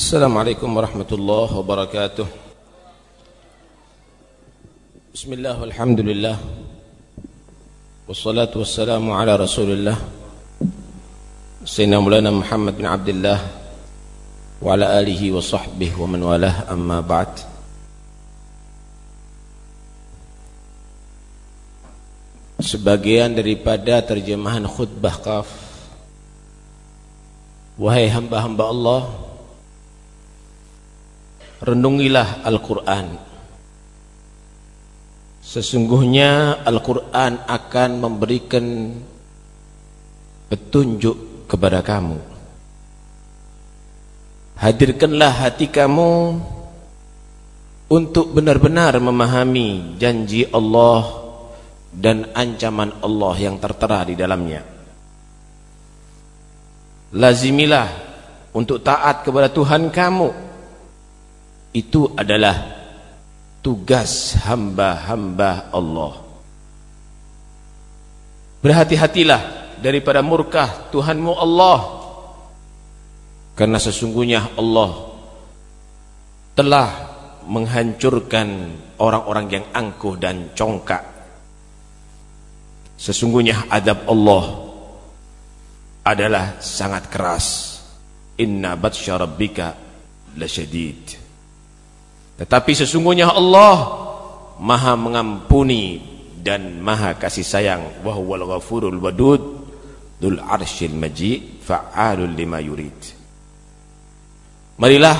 السلام عليكم ورحمة الله وبركاته. بسم الله والحمد لله والصلاة والسلام على رسول الله سيدنا مولانا محمد بن عبد الله وعلى آله وصحبه ومن والاه. أما بعد sebagian daripada terjemahan khutbah kaf Wahai hamba-hamba Allah Renungilah Al-Quran. Sesungguhnya Al-Quran akan memberikan Petunjuk kepada kamu. Hadirkanlah hati kamu Untuk benar-benar memahami janji Allah Dan ancaman Allah yang tertera di dalamnya. Lazimilah untuk taat kepada Tuhan kamu itu adalah tugas hamba-hamba Allah berhati-hatilah daripada murkah Tuhanmu Allah karena sesungguhnya Allah telah menghancurkan orang-orang yang angkuh dan congkak sesungguhnya adab Allah adalah sangat keras. Inna batsya rabbika lasyadid. Tetapi sesungguhnya Allah Maha mengampuni dan Maha kasih sayang. Wa huwal ghafurul wadud dzul arsyil majid fa'alul lima yurid. Marilah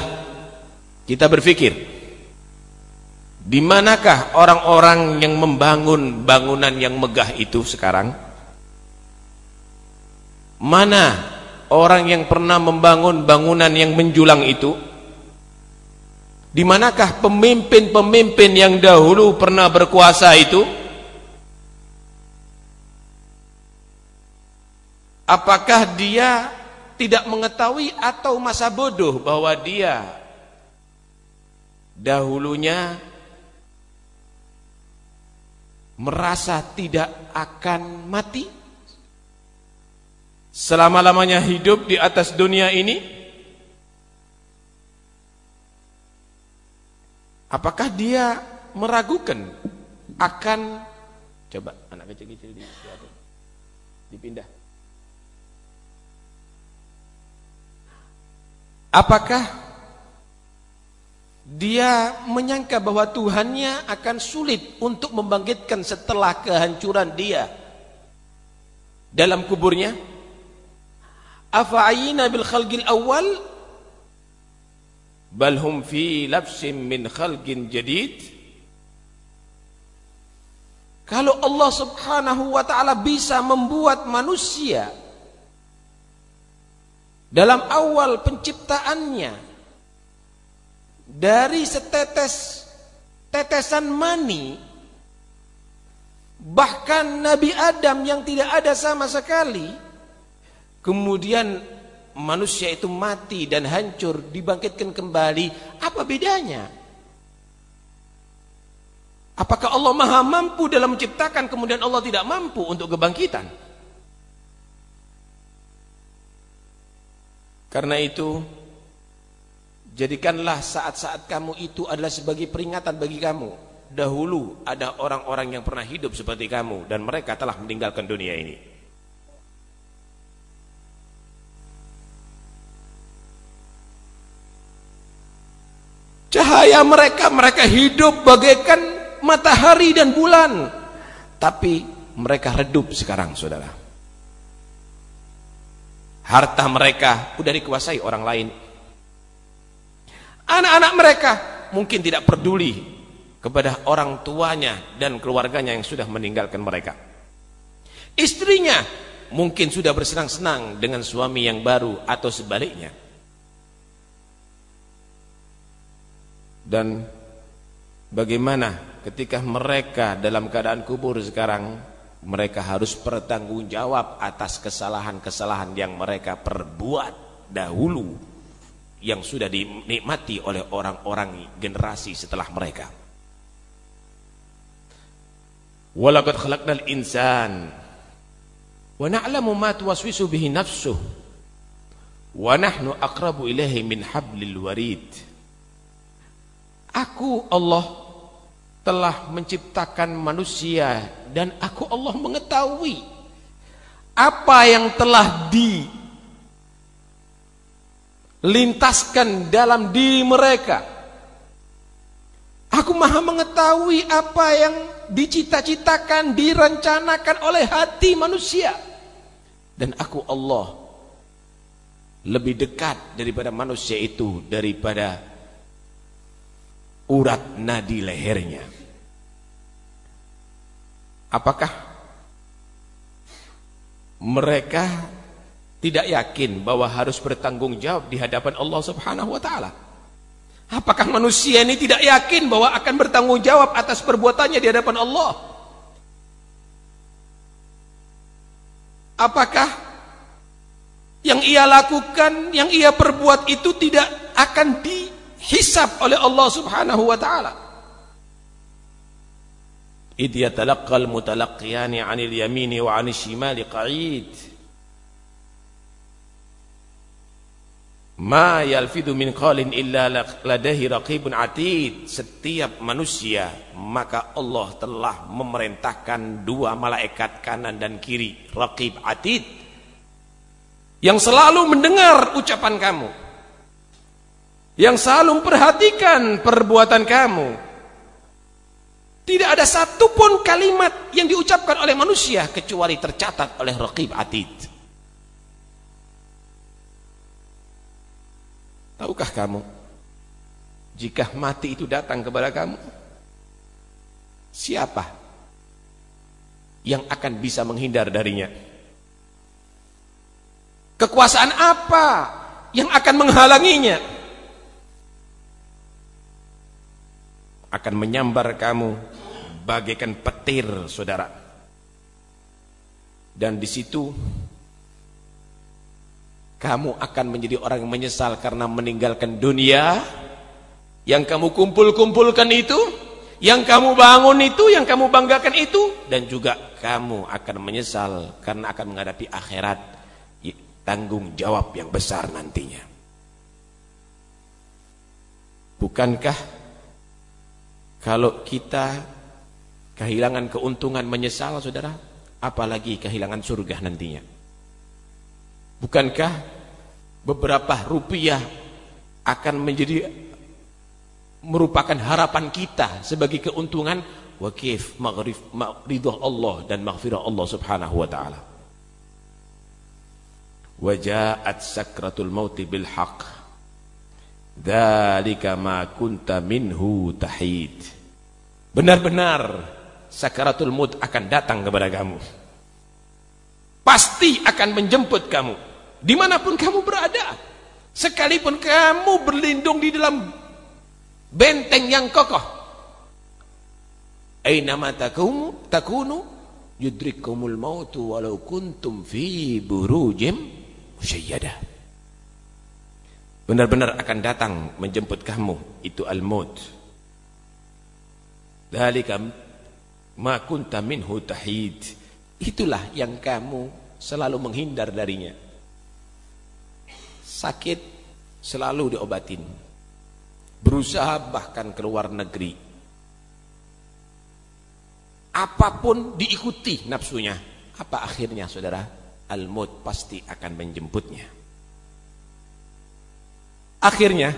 kita berfikir di manakah orang-orang yang membangun bangunan yang megah itu sekarang? Mana orang yang pernah membangun bangunan yang menjulang itu? Di manakah pemimpin-pemimpin yang dahulu pernah berkuasa itu? Apakah dia tidak mengetahui atau masa bodoh bahwa dia dahulunya merasa tidak akan mati? selama-lamanya hidup di atas dunia ini apakah dia meragukan akan coba anak kecil-kecil di, dipindah? Apakah dia menyangka bahwa Tuhannya akan sulit untuk membangkitkan setelah kehancuran dia dalam kuburnya? Afa'ayina bil khalqil awal bal hum fi labsin min khalqin jadid. Kalau Allah subhanahu wa ta'ala bisa membuat manusia dalam awal penciptaannya dari setetes tetesan mani bahkan Nabi Adam yang tidak ada sama sekali kemudian manusia itu mati dan hancur dibangkitkan kembali apa bedanya? Apakah Allah maha mampu dalam menciptakan kemudian Allah tidak mampu untuk kebangkitan? Karena itu jadikanlah saat-saat kamu itu adalah sebagai peringatan bagi kamu. Dahulu ada orang-orang yang pernah hidup seperti kamu dan mereka telah meninggalkan dunia ini Cahaya mereka, mereka hidup bagaikan matahari dan bulan. Tapi mereka redup sekarang, saudara. Harta mereka sudah dikuasai orang lain. Anak-anak mereka mungkin tidak peduli kepada orang tuanya dan keluarganya yang sudah meninggalkan mereka. Istrinya mungkin sudah bersenang-senang dengan suami yang baru atau sebaliknya. Dan bagaimana ketika mereka dalam keadaan kubur sekarang mereka harus bertanggung jawab atas kesalahan-kesalahan yang mereka perbuat dahulu yang sudah dinikmati oleh orang-orang generasi setelah mereka. Walaqad khalaqnal insan wa na'lamu ma tuwaswisu bihi nafsuh wa nahnu aqrabu ilaihi min hablil warid aku Allah telah menciptakan manusia dan aku Allah mengetahui apa yang telah dilintaskan dalam diri mereka. Aku maha mengetahui apa yang dicita-citakan direncanakan oleh hati manusia. Dan aku Allah lebih dekat daripada manusia itu daripada urat nadi lehernya. Apakah mereka tidak yakin bahwa harus bertanggung jawab di hadapan Allah Subhanahu wa taala? Apakah manusia ini tidak yakin bahwa akan bertanggung jawab atas perbuatannya di hadapan Allah? Apakah yang ia lakukan, yang ia perbuat itu tidak akan dihisap oleh Allah Subhanahu wa taala. Idh yatalaqqal mutalaqqiyani 'anil yamini wa 'anil shimali qa'id. Ma yalfidu min qalin illa ladahi raqibun atid. Setiap manusia maka Allah telah memerintahkan dua malaikat kanan dan kiri, raqib atid yang selalu mendengar ucapan kamu yang selalu memperhatikan perbuatan kamu. Tidak ada satupun kalimat yang diucapkan oleh manusia kecuali tercatat oleh Raqib Atid. Tahukah kamu jika mati itu datang kepada kamu siapa yang akan bisa menghindar darinya? Kekuasaan apa yang akan menghalanginya? Akan menyambar kamu bagaikan petir, saudara. Dan di situ kamu akan menjadi orang yang menyesal karena meninggalkan dunia yang kamu kumpul-kumpulkan itu, yang kamu bangun itu, yang kamu banggakan itu dan juga kamu akan menyesal karena akan menghadapi akhirat tanggung jawab yang besar nantinya. Bukankah kalau kita kehilangan keuntungan menyesal saudara, apalagi kehilangan surga nantinya. Bukankah beberapa rupiah akan menjadi merupakan harapan kita sebagai keuntungan wakif maghrib ridha Allah dan maghfirah Allah Subhanahu wa taala. Wajaat sakratul mauti bil haq Dzalika ma kunta minhu tahid. Benar-benar sakaratul maut akan datang kepada kamu. Pasti akan menjemput kamu. Di mana pun kamu berada. Sekalipun kamu berlindung di dalam benteng yang kokoh. Aynama takunu takunu? Yudrikumul mautu walau kuntum fi burujim musyayyadah benar-benar akan datang menjemput kamu. Itu al-maut. Dalika ma kunta minhu tahid. Itulah yang kamu selalu menghindar darinya. Sakit selalu diobatin. Berusaha bahkan keluar negeri. Apa pun diikuti nafsunya apa akhirnya saudara? Al-maut pasti akan menjemputnya. Akhirnya,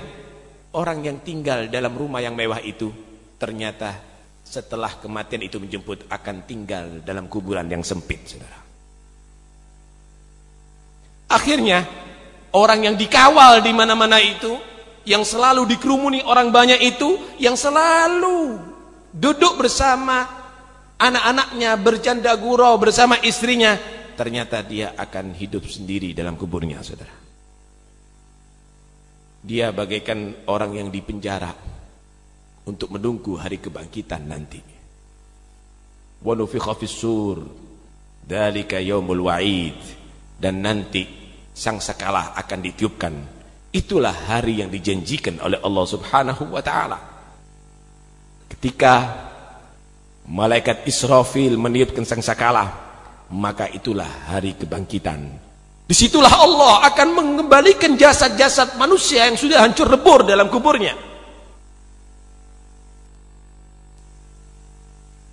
orang yang tinggal dalam rumah yang mewah itu ternyata setelah kematian itu menjemput akan tinggal dalam kuburan yang sempit, Saudara. Akhirnya, orang yang dikawal di mana-mana itu, yang selalu dikerumuni orang banyak itu, yang selalu duduk bersama anak-anaknya, bercanda gurau bersama istrinya, ternyata dia akan hidup sendiri dalam kuburnya saudara dia bagaikan orang yang dipenjara untuk menunggu hari kebangkitan nanti. Wa nufikha fis-sur dalika yaumul wa'id. Dan nanti sang sakalah akan ditiupkan. Itulah hari yang dijanjikan oleh Allah Subhanahu wa taala. Ketika malaikat Israfil meniupkan sang sakalah maka itulah hari kebangkitan Di situlah Allah akan mengembalikan jasad-jasad manusia yang sudah hancur lebur dalam kuburnya.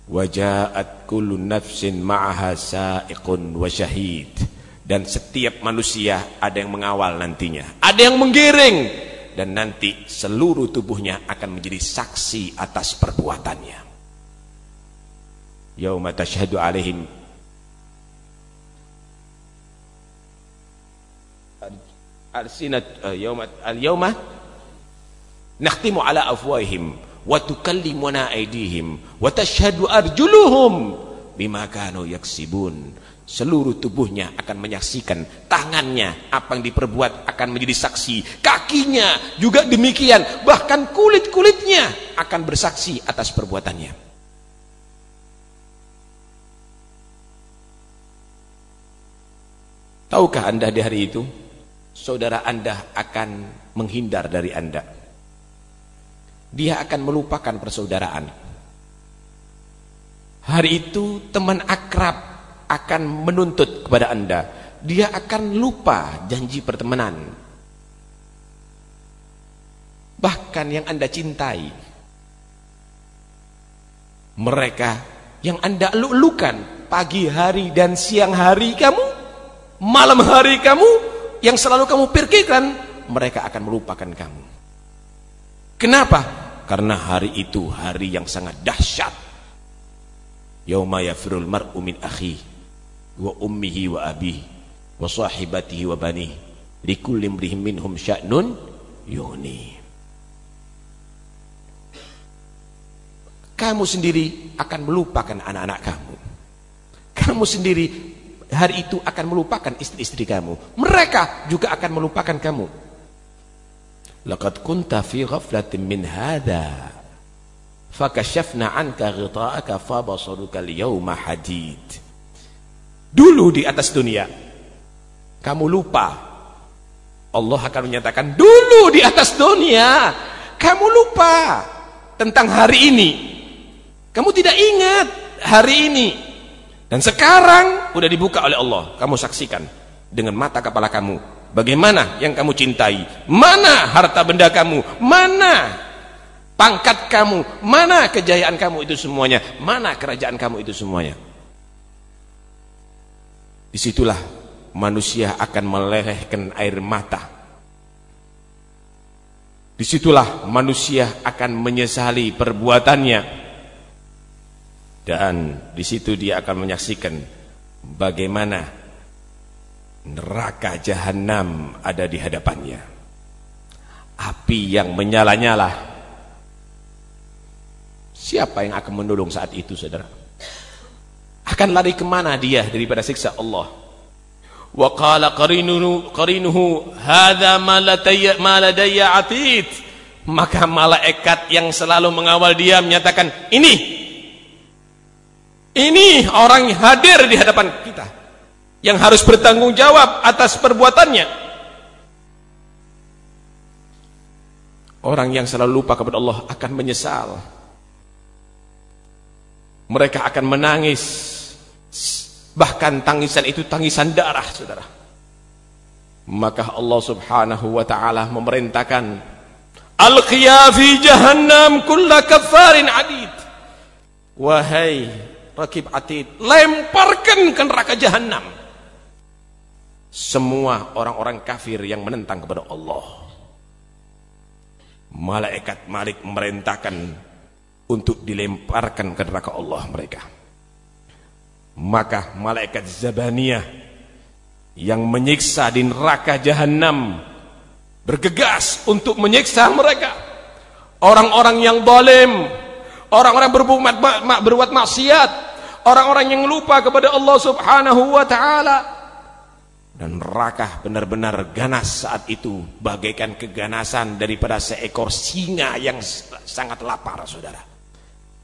Wajaat kullu nafsin ma'aha sa'iqun wa syahid. Dan setiap manusia ada yang mengawal nantinya. Ada yang menggiring. Dan nanti seluruh tubuhnya akan menjadi saksi atas perbuatannya. Yauma tashhadu alaihim alsinat uh, yauma al-yauma nakhtimu ala afwahihim wa tukallimuna aydihim wa tashhadu arjuluhum bima kanu yaksibun seluruh tubuhnya akan menyaksikan tangannya apa yang diperbuat akan menjadi saksi. Kakinya juga demikian. Bahkan kulit-kulitnya akan bersaksi atas perbuatannya. Tahukah anda di hari itu saudara anda akan menghindar dari anda. Dia akan melupakan persaudaraan. Hari itu teman akrab akan menuntut kepada anda. Dia akan lupa janji pertemanan. Bahkan yang anda cintai. Mereka yang anda lukan pagi hari dan siang hari kamu malam hari kamu yang selalu kamu pikirkan mereka akan melupakan kamu. Kenapa? karena hari itu hari yang sangat dahsyat. Yauma yafirul mar'u min akhi wa ummihi wa abihi wa sahibatihi wa bani likulli imrihim minhum sya'nun yuni kamu sendiri akan melupakan anak-anak kamu. Kamu sendiri hari itu akan melupakan istri-istri kamu. Mereka juga akan melupakan kamu. Laqad kunta fi ghaflatin min hadha. Fakashafna anka ghita'aka fabasaruka al-yawma hadid. Dulu di atas dunia kamu lupa. Allah akan menyatakan dulu di atas dunia kamu lupa tentang hari ini. Kamu tidak ingat hari ini dan sekarang udah dibuka oleh Allah. Kamu saksikan dengan mata kepala kamu. Bagaimana yang kamu cintai? Mana harta benda kamu? Mana pangkat kamu? Mana kejayaan kamu itu semuanya? Mana kerajaan kamu itu semuanya? Di situlah manusia akan melelehkan air mata. Di situlah manusia akan menyesali perbuatannya dan di situ dia akan menyaksikan bagaimana neraka jahanam ada di hadapannya. Api yang menyala-nyala. Siapa yang akan menolong saat itu saudara? Akan lari ke mana dia daripada siksa Allah? Wa qala qarinuhu qarinuhu hadza ma ladayya atid. Maka malaikat yang selalu mengawal dia menyatakan ini ini orang yang hadir di hadapan kita yang harus bertanggung jawab atas perbuatannya. Orang yang selalu lupa kepada Allah akan menyesal. Mereka akan menangis. Bahkan tangisan itu tangisan darah, Saudara. Maka Allah Subhanahu wa taala memerintahkan Al-qiya jahannam kulla adid. Wahai rakib atid lemparkan ke neraka jahanam semua orang-orang kafir yang menentang kepada Allah. Malaikat malik memerintahkan untuk dilemparkan ke neraka Allah mereka. Maka malaikat zabaniyah yang menyiksa di neraka jahanam bergegas untuk menyiksa mereka. Orang-orang yang dolim orang-orang berbuat, berbuat maksiat orang-orang yang lupa kepada Allah Subhanahu wa taala. Dan neraka benar-benar ganas saat itu. Bagaikan keganasan daripada seekor singa yang sangat lapar saudara.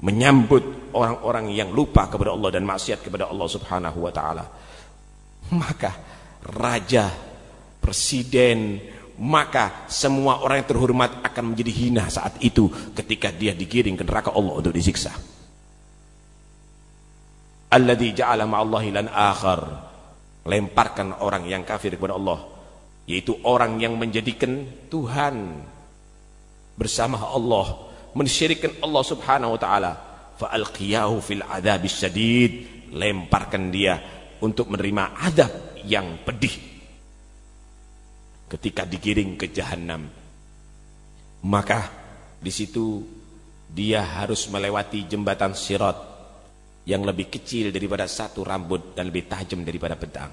Menyambut orang-orang yang lupa kepada Allah dan maksiat kepada Allah Subhanahu wa taala. Maka raja presiden maka semua orang yang terhormat akan menjadi hina saat itu ketika dia digiring ke neraka Allah untuk disiksa alladhi ja'ala ma'allahi lan akhar. Lemparkan orang yang kafir kepada Allah yaitu orang yang menjadikan Tuhan bersama Allah mensyirikkan Allah Subhanahu wa taala. Fa alqiyahu fil adzabis syadid. Lemparkan dia untuk menerima adab yang pedih. Ketika digiring ke jahanam maka di situ dia harus melewati jembatan sirat yang lebih kecil daripada satu rambut dan lebih tajam daripada pedang.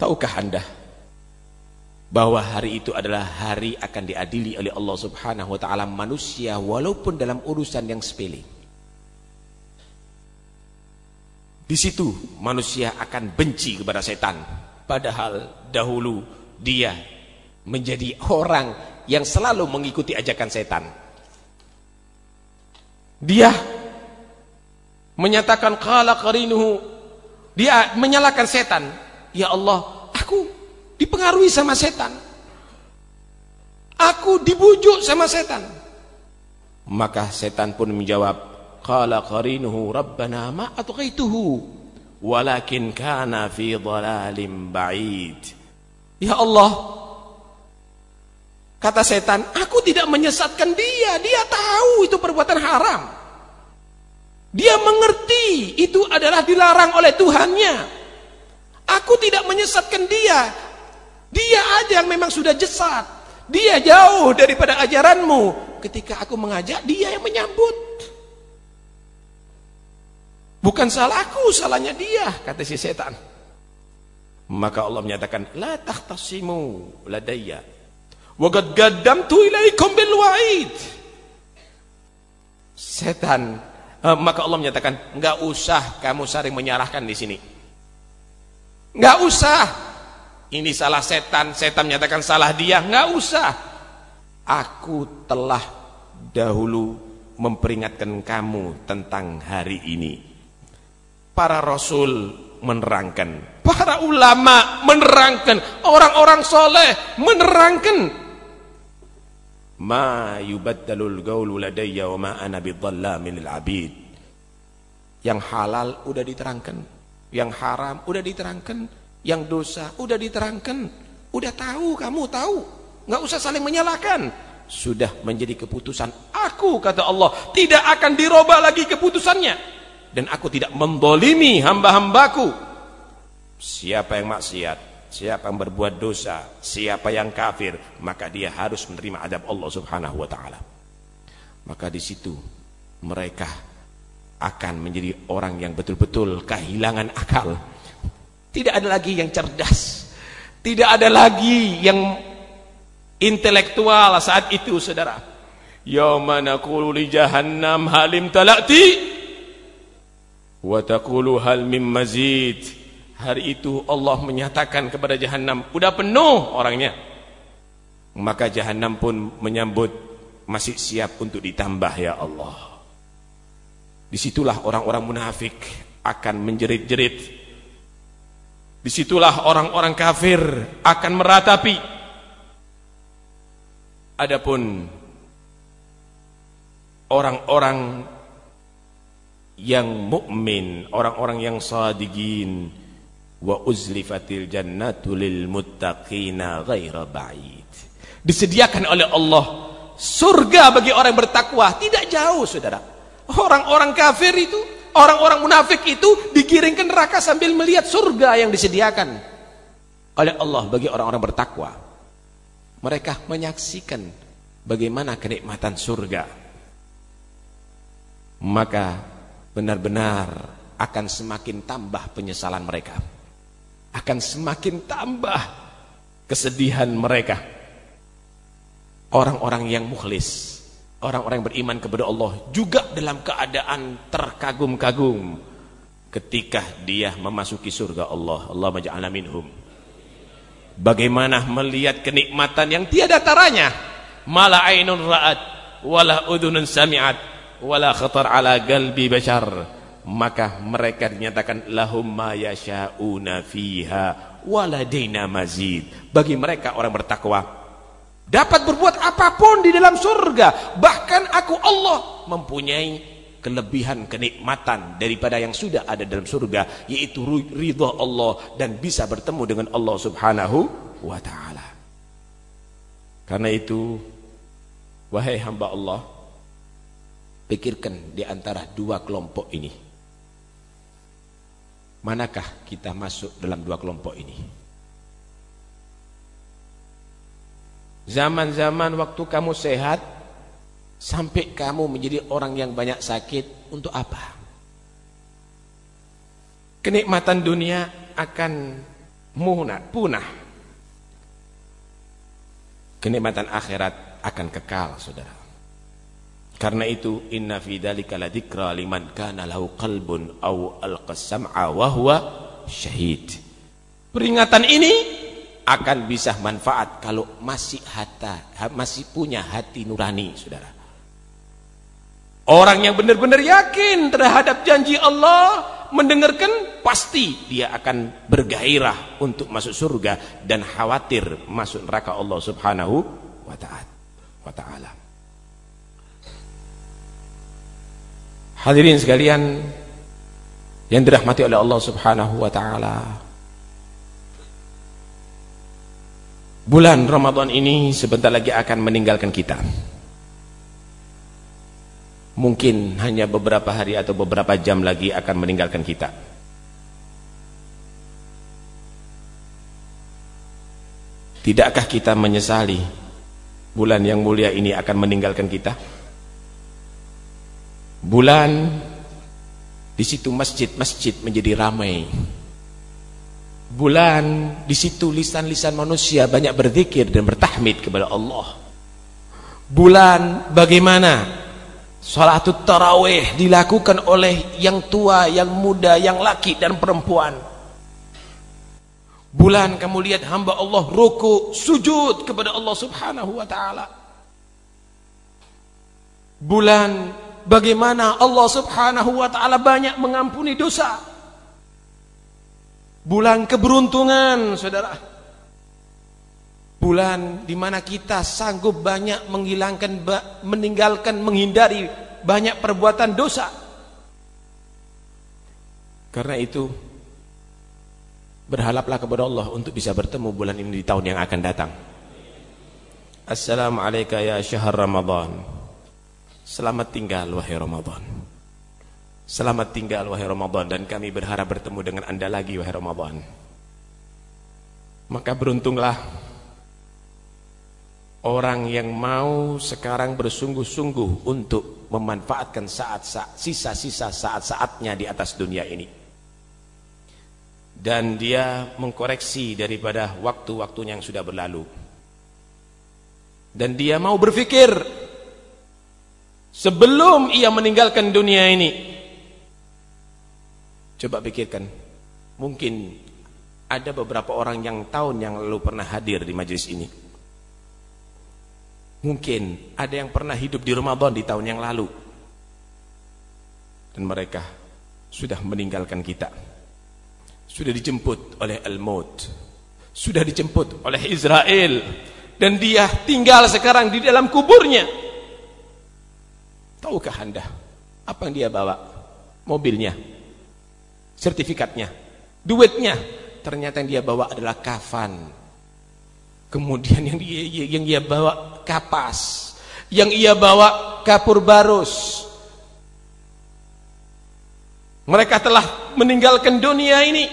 Tahukah Anda bahwa hari itu adalah hari akan diadili oleh Allah Subhanahu wa taala manusia walaupun dalam urusan yang sepele. Di situ manusia akan benci kepada setan padahal dahulu dia menjadi orang yang selalu mengikuti ajakan setan. Dia menyatakan qala qarinuhu dia menyalahkan setan. Ya Allah, aku dipengaruhi sama setan. Aku dibujuk sama setan. Maka setan pun menjawab, qala qarinuhu rabbana ma atghaituhu walakin kana fi dhalalim ba'id. Ya Allah, Kata setan, aku tidak menyesatkan dia. Dia tahu itu perbuatan haram. Dia mengerti itu adalah dilarang oleh Tuhannya. Aku tidak menyesatkan dia. Dia aja yang memang sudah jesat. Dia jauh daripada ajaranmu. Ketika aku mengajak, dia yang menyambut. Bukan salahku, salahnya dia, kata si setan. Maka Allah menyatakan, La tahtasimu ladayya Waqad gaddamtu ilaikum bil wa'id. Setan uh, maka Allah menyatakan enggak usah kamu saling menyalahkan di sini. Enggak usah. Ini salah setan, setan menyatakan salah dia, enggak usah. Aku telah dahulu memperingatkan kamu tentang hari ini. Para rasul menerangkan, para ulama menerangkan, orang-orang soleh menerangkan ma yubaddalul gaulu ladayya wa ma ana bidhallamin lil abid. Yang halal udah diterangkan yang haram udah diterangkan yang dosa udah diterangkan. Udah tahu kamu tahu. Nggak usah saling menyalahkan. Sudah menjadi keputusan aku kata Allah. Tidak akan dirubah lagi keputusannya. Dan aku tidak mendolimi hamba-hambaku. Siapa yang maksiat Siapa yang berbuat dosa, siapa yang kafir, maka dia harus menerima adab Allah Subhanahu wa taala. Maka di situ mereka akan menjadi orang yang betul-betul kehilangan akal. Tidak ada lagi yang cerdas. Tidak ada lagi yang intelektual saat itu, Saudara. Yauma naqulu li jahannam halim talati wa taqulu hal mim mazid. Hari itu Allah menyatakan kepada jahanam, udah penuh orangnya. Maka jahanam pun menyambut masih siap untuk ditambah ya Allah. Di situlah orang-orang munafik akan menjerit-jerit. Di situlah orang-orang kafir akan meratapi. Adapun orang-orang yang mukmin, orang-orang yang sadiqin, wa uzlifatil jannatu lil muttaqina ghaira ba'id. Disediakan oleh Allah surga bagi orang yang bertakwa. Tidak jauh saudara. Orang-orang kafir itu orang-orang munafik itu digiringkan neraka sambil melihat surga yang disediakan oleh Allah bagi orang-orang bertakwa. Mereka menyaksikan bagaimana kenikmatan surga. Maka benar-benar akan semakin tambah penyesalan mereka akan semakin tambah kesedihan mereka. Orang-orang yang mukhlis, orang-orang yang beriman kepada Allah juga dalam keadaan terkagum-kagum ketika dia memasuki surga Allah. Allah maj'alna minhum. Bagaimana melihat kenikmatan yang tiada taranya. Mala ainun ra'at wala udhunun sami'at wala khatar ala galbi bashar maka mereka dinyatakan lahum ma yasha'una fiha waladaina mazid bagi mereka orang bertakwa dapat berbuat apa pun di dalam surga bahkan aku Allah mempunyai kelebihan kenikmatan daripada yang sudah ada dalam surga yaitu ridha Allah dan bisa bertemu dengan Allah Subhanahu wa taala. Karena itu wahai hamba Allah pikirkan di antara dua kelompok ini. Manakah kita masuk dalam dua kelompok ini? Zaman-zaman waktu kamu sehat Sampai kamu menjadi orang yang banyak sakit Untuk apa? Kenikmatan dunia akan munah, punah Kenikmatan akhirat akan kekal saudara Karena itu Inna fi dhalika ladhikra liman kana lahu qalbun Au alqasam'a wahwa syahid Peringatan ini akan bisa manfaat kalau masih hata, masih punya hati nurani, saudara. Orang yang benar-benar yakin terhadap janji Allah mendengarkan pasti dia akan bergairah untuk masuk surga dan khawatir masuk neraka Allah Subhanahu wa taala. Hadirin sekalian yang dirahmati oleh Allah Subhanahu wa taala. Bulan Ramadan ini sebentar lagi akan meninggalkan kita. Mungkin hanya beberapa hari atau beberapa jam lagi akan meninggalkan kita. Tidakkah kita menyesali bulan yang mulia ini akan meninggalkan kita bulan di situ masjid-masjid menjadi ramai bulan di situ lisan-lisan manusia banyak berzikir dan bertahmid kepada Allah bulan bagaimana Salatut tarawih dilakukan oleh yang tua, yang muda, yang laki dan perempuan. Bulan kamu lihat hamba Allah ruku, sujud kepada Allah Subhanahu wa taala. Bulan bagaimana Allah Subhanahu wa taala banyak mengampuni dosa. Bulan keberuntungan, Saudara. Bulan di mana kita sanggup banyak menghilangkan meninggalkan menghindari banyak perbuatan dosa. Karena itu berhalaplah kepada Allah untuk bisa bertemu bulan ini di tahun yang akan datang. Assalamualaikum ya syahr Ramadan. Selamat tinggal wahai Ramadan. Selamat tinggal wahai Ramadan dan kami berharap bertemu dengan Anda lagi wahai Ramadan. Maka beruntunglah Orang yang mau sekarang bersungguh-sungguh untuk memanfaatkan saat-saat sisa-sisa saat-saatnya di atas dunia ini. Dan dia mengkoreksi daripada waktu-waktunya yang sudah berlalu. Dan dia mau berpikir sebelum ia meninggalkan dunia ini. Coba pikirkan, mungkin ada beberapa orang yang tahun yang lalu pernah hadir di majlis ini. Mungkin ada yang pernah hidup di Ramadan di tahun yang lalu. Dan mereka sudah meninggalkan kita. Sudah dijemput oleh Al-Maut. Sudah dijemput oleh Israel. Dan dia tinggal sekarang di dalam kuburnya. Tahukah anda apa yang dia bawa? Mobilnya. Sertifikatnya. Duitnya. Ternyata yang dia bawa adalah kafan Kemudian yang dia, yang ia bawa kapas, yang ia bawa kapur barus. Mereka telah meninggalkan dunia ini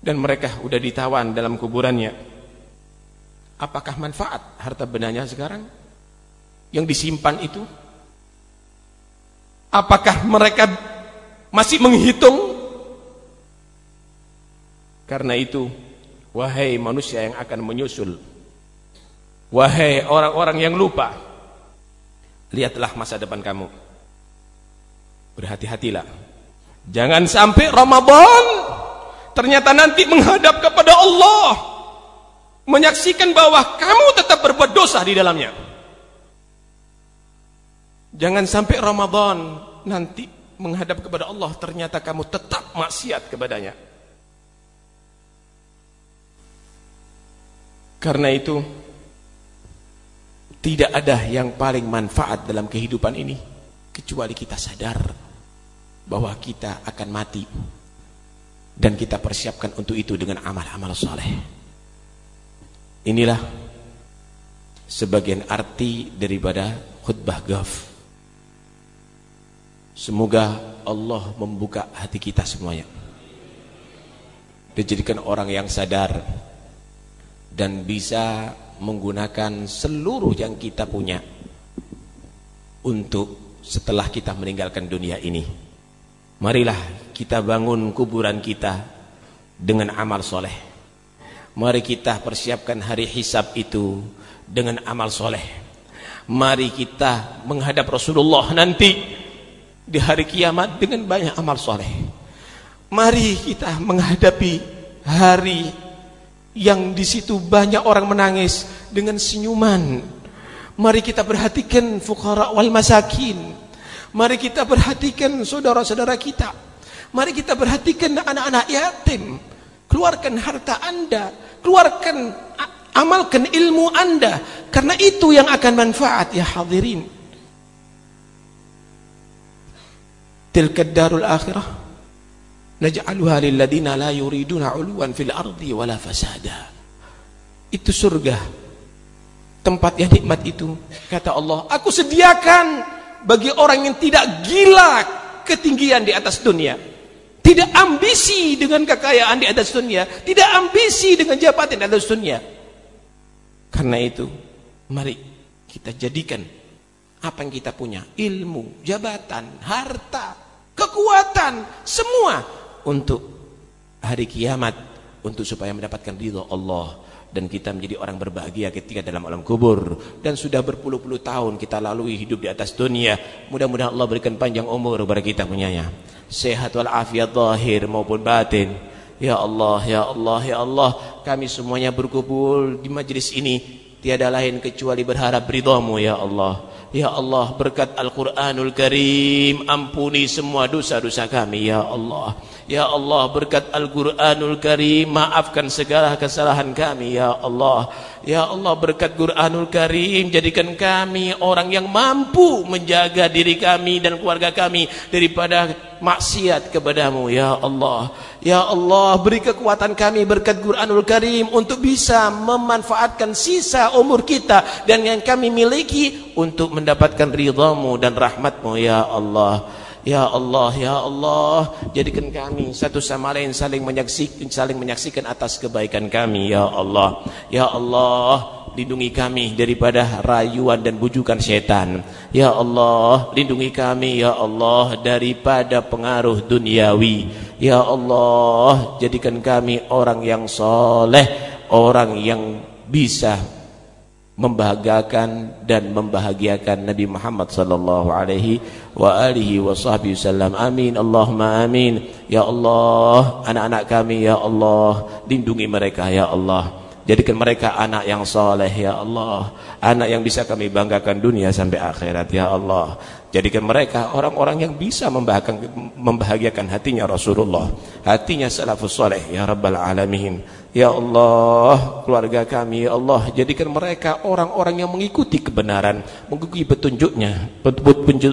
dan mereka sudah ditawan dalam kuburannya. Apakah manfaat harta bendanya sekarang yang disimpan itu? Apakah mereka masih menghitung? Karena itu Wahai manusia yang akan menyusul Wahai orang-orang yang lupa Lihatlah masa depan kamu Berhati-hatilah Jangan sampai Ramadan Ternyata nanti menghadap kepada Allah Menyaksikan bahwa kamu tetap berbuat dosa di dalamnya Jangan sampai Ramadan Nanti menghadap kepada Allah Ternyata kamu tetap maksiat kepadanya Karena itu tidak ada yang paling manfaat dalam kehidupan ini kecuali kita sadar bahwa kita akan mati dan kita persiapkan untuk itu dengan amal-amal soleh. Inilah sebagian arti daripada khutbah gaf. Semoga Allah membuka hati kita semuanya. Dijadikan orang yang sadar dan bisa menggunakan seluruh yang kita punya untuk setelah kita meninggalkan dunia ini. Marilah kita bangun kuburan kita dengan amal soleh. Mari kita persiapkan hari hisab itu dengan amal soleh. Mari kita menghadap Rasulullah nanti di hari kiamat dengan banyak amal soleh. Mari kita menghadapi hari yang di situ banyak orang menangis dengan senyuman. Mari kita perhatikan fukara wal masakin. Mari kita perhatikan saudara-saudara kita. Mari kita perhatikan anak-anak yatim. Keluarkan harta anda. Keluarkan, amalkan ilmu anda. Karena itu yang akan manfaat ya hadirin. Tilka darul akhirah. Naj'aluha lilladina la yuriduna uluan fil ardi wala fasada. Itu surga. Tempat yang nikmat itu. Kata Allah, aku sediakan bagi orang yang tidak gila ketinggian di atas dunia. Tidak ambisi dengan kekayaan di atas dunia. Tidak ambisi dengan jabatan di atas dunia. Karena itu, mari kita jadikan apa yang kita punya. Ilmu, jabatan, harta, kekuatan, semua. Untuk hari kiamat. Untuk supaya mendapatkan ridho Allah. Dan kita menjadi orang berbahagia ketika dalam alam kubur. Dan sudah berpuluh-puluh tahun kita lalui hidup di atas dunia. Mudah-mudahan Allah berikan panjang umur kepada kita punyanya sehat walafiat zahir maupun batin. Ya Allah, ya Allah, ya Allah, kami semuanya berkumpul di majlis ini tiada lain kecuali berharap ridhamu ya Allah. Ya Allah, berkat Al-Qur'anul Karim, ampuni semua dosa-dosa kami ya Allah. Ya Allah berkat Al-Quranul Karim Maafkan segala kesalahan kami Ya Allah. Ya Allah berkat Quranul Karim Jadikan kami orang yang mampu Menjaga diri kami dan keluarga kami Daripada maksiat kepadamu Ya Allah. Ya Allah beri kekuatan kami berkat Quranul Karim Untuk bisa memanfaatkan sisa umur kita Dan yang kami miliki Untuk mendapatkan ridhamu dan rahmatmu Ya Allah Ya Allah, Ya Allah, jadikan kami satu sama lain saling menyaksikan, saling menyaksikan atas kebaikan kami, Ya Allah. Ya Allah, lindungi kami daripada rayuan dan bujukan setan. Ya Allah, lindungi kami, Ya Allah, daripada pengaruh duniawi. Ya Allah, jadikan kami orang yang soleh, orang yang bisa membahagiakan dan membahagiakan Nabi Muhammad sallallahu alaihi wa alihi wasallam. Amin. Allahumma amin. Ya Allah, anak-anak kami ya Allah, lindungi mereka ya Allah. Jadikan mereka anak yang soleh ya Allah Anak yang bisa kami banggakan dunia sampai akhirat ya Allah Jadikan mereka orang-orang yang bisa membahagiakan, membahagiakan hatinya Rasulullah Hatinya salafus soleh ya Rabbal Alamin Ya Allah, keluarga kami, Ya Allah, jadikan mereka orang-orang yang mengikuti kebenaran, mengikuti petunjuknya,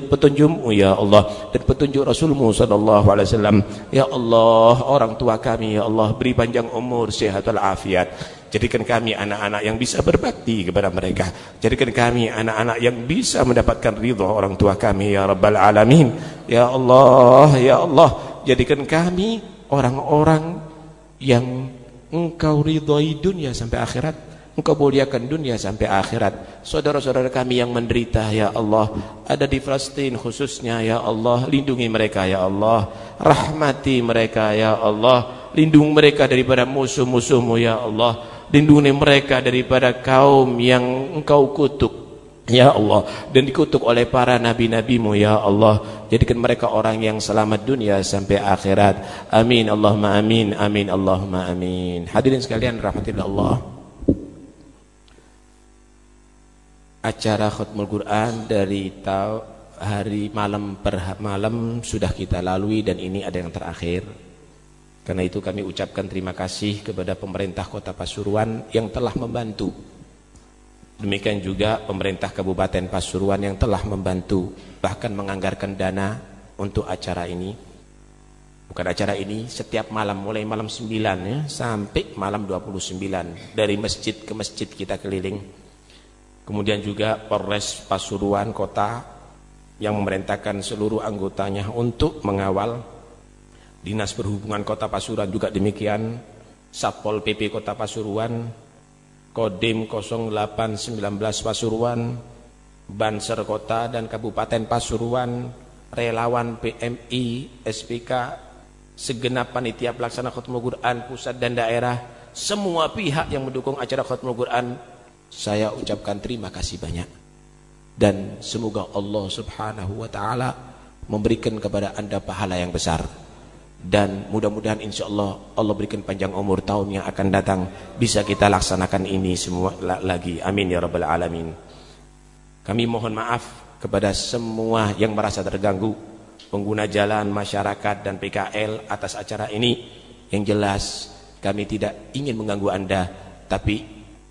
petunjukmu, Ya Allah, dan petunjuk Rasulmu Wasallam. Ya Allah, orang tua kami, Ya Allah, beri panjang umur, sehat walafiat. Jadikan kami anak-anak yang bisa berbakti kepada mereka. Jadikan kami anak-anak yang bisa mendapatkan ridha orang tua kami, Ya Rabbal Alamin. Ya Allah, Ya Allah, jadikan kami orang-orang yang Engkau ridhoi dunia sampai akhirat. Engkau muliakan dunia sampai akhirat. Saudara-saudara kami yang menderita Ya Allah. Ada di Palestin khususnya Ya Allah. Lindungi mereka Ya Allah. Rahmati mereka Ya Allah. Lindungi mereka daripada musuh-musuhmu Ya Allah Lindungi mereka daripada kaum yang engkau kutuk. Ya Allah. Dan dikutuk oleh para nabi-nabimu ya Allah. Jadikan mereka orang yang selamat dunia sampai akhirat. Amin. Allahumma amin. Amin. Allahumma amin. Hadirin sekalian rahmatillah Allah. Acara khutmul Quran dari hari malam per malam sudah kita lalui dan ini ada yang terakhir karena itu kami ucapkan terima kasih kepada pemerintah kota Pasuruan yang telah membantu Demikian juga pemerintah Kabupaten Pasuruan yang telah membantu bahkan menganggarkan dana untuk acara ini. Bukan acara ini setiap malam mulai malam 9 ya sampai malam 29 dari masjid ke masjid kita keliling. Kemudian juga Polres Pasuruan kota yang memerintahkan seluruh anggotanya untuk mengawal Dinas Perhubungan Kota Pasuruan juga demikian Satpol PP Kota Pasuruan Kodim 0819 Pasuruan Banser Kota dan Kabupaten Pasuruan relawan PMI SPK segenap panitia pelaksana khutbah Quran pusat dan daerah, semua pihak yang mendukung acara khutbah Quran, saya ucapkan terima kasih banyak. Dan semoga Allah Subhanahu wa taala memberikan kepada Anda pahala yang besar. Dan mudah-mudahan insya Allah Allah berikan panjang umur tahun yang akan datang bisa kita laksanakan ini semua lagi. Amin ya rabbal alamin. Kami mohon maaf kepada semua yang merasa terganggu pengguna jalan, masyarakat dan PKL atas acara ini yang jelas kami tidak ingin mengganggu Anda tapi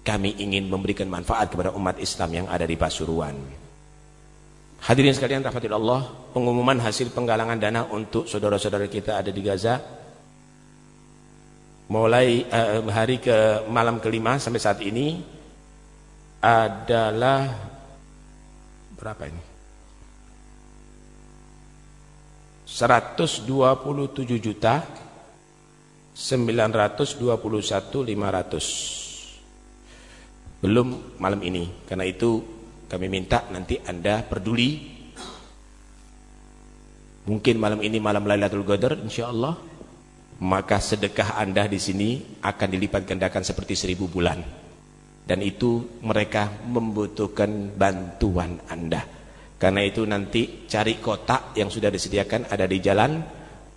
kami ingin memberikan manfaat kepada umat Islam yang ada di Pasuruan. Hadirin sekalian rahmatil Allah, pengumuman hasil penggalangan dana untuk saudara-saudara kita ada di Gaza mulai uh, hari ke malam kelima sampai saat ini adalah berapa ini? 127 juta 921 500 belum malam ini karena itu kami minta nanti anda peduli mungkin malam ini malam Lailatul Qadar insyaallah maka sedekah anda di sini akan dilipat gandakan seperti seribu bulan dan itu mereka membutuhkan bantuan anda karena itu nanti cari kotak yang sudah disediakan ada di jalan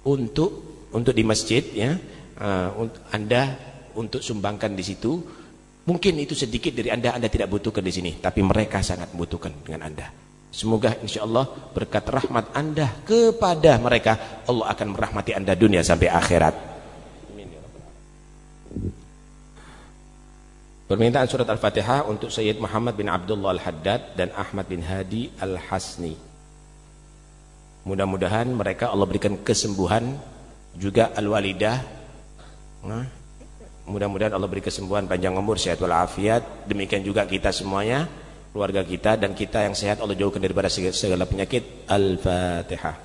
untuk untuk di masjid ya. Uh, anda untuk sumbangkan di situ. Mungkin itu sedikit dari Anda Anda tidak butuhkan di sini, tapi mereka sangat membutuhkan dengan Anda. Semoga insya Allah berkat rahmat Anda kepada mereka Allah akan merahmati Anda dunia sampai akhirat. Permintaan surat Al-Fatihah untuk Sayyid Muhammad bin Abdullah Al-Haddad dan Ahmad bin Hadi Al-Hasni. Mudah-mudahan mereka Allah berikan kesembuhan juga Al-Walidah. Nah, mudah-mudahan Allah beri kesembuhan panjang umur sehat walafiat. Demikian juga kita semuanya, keluarga kita dan kita yang sehat Allah jauhkan daripada segala penyakit. Al-Fatihah.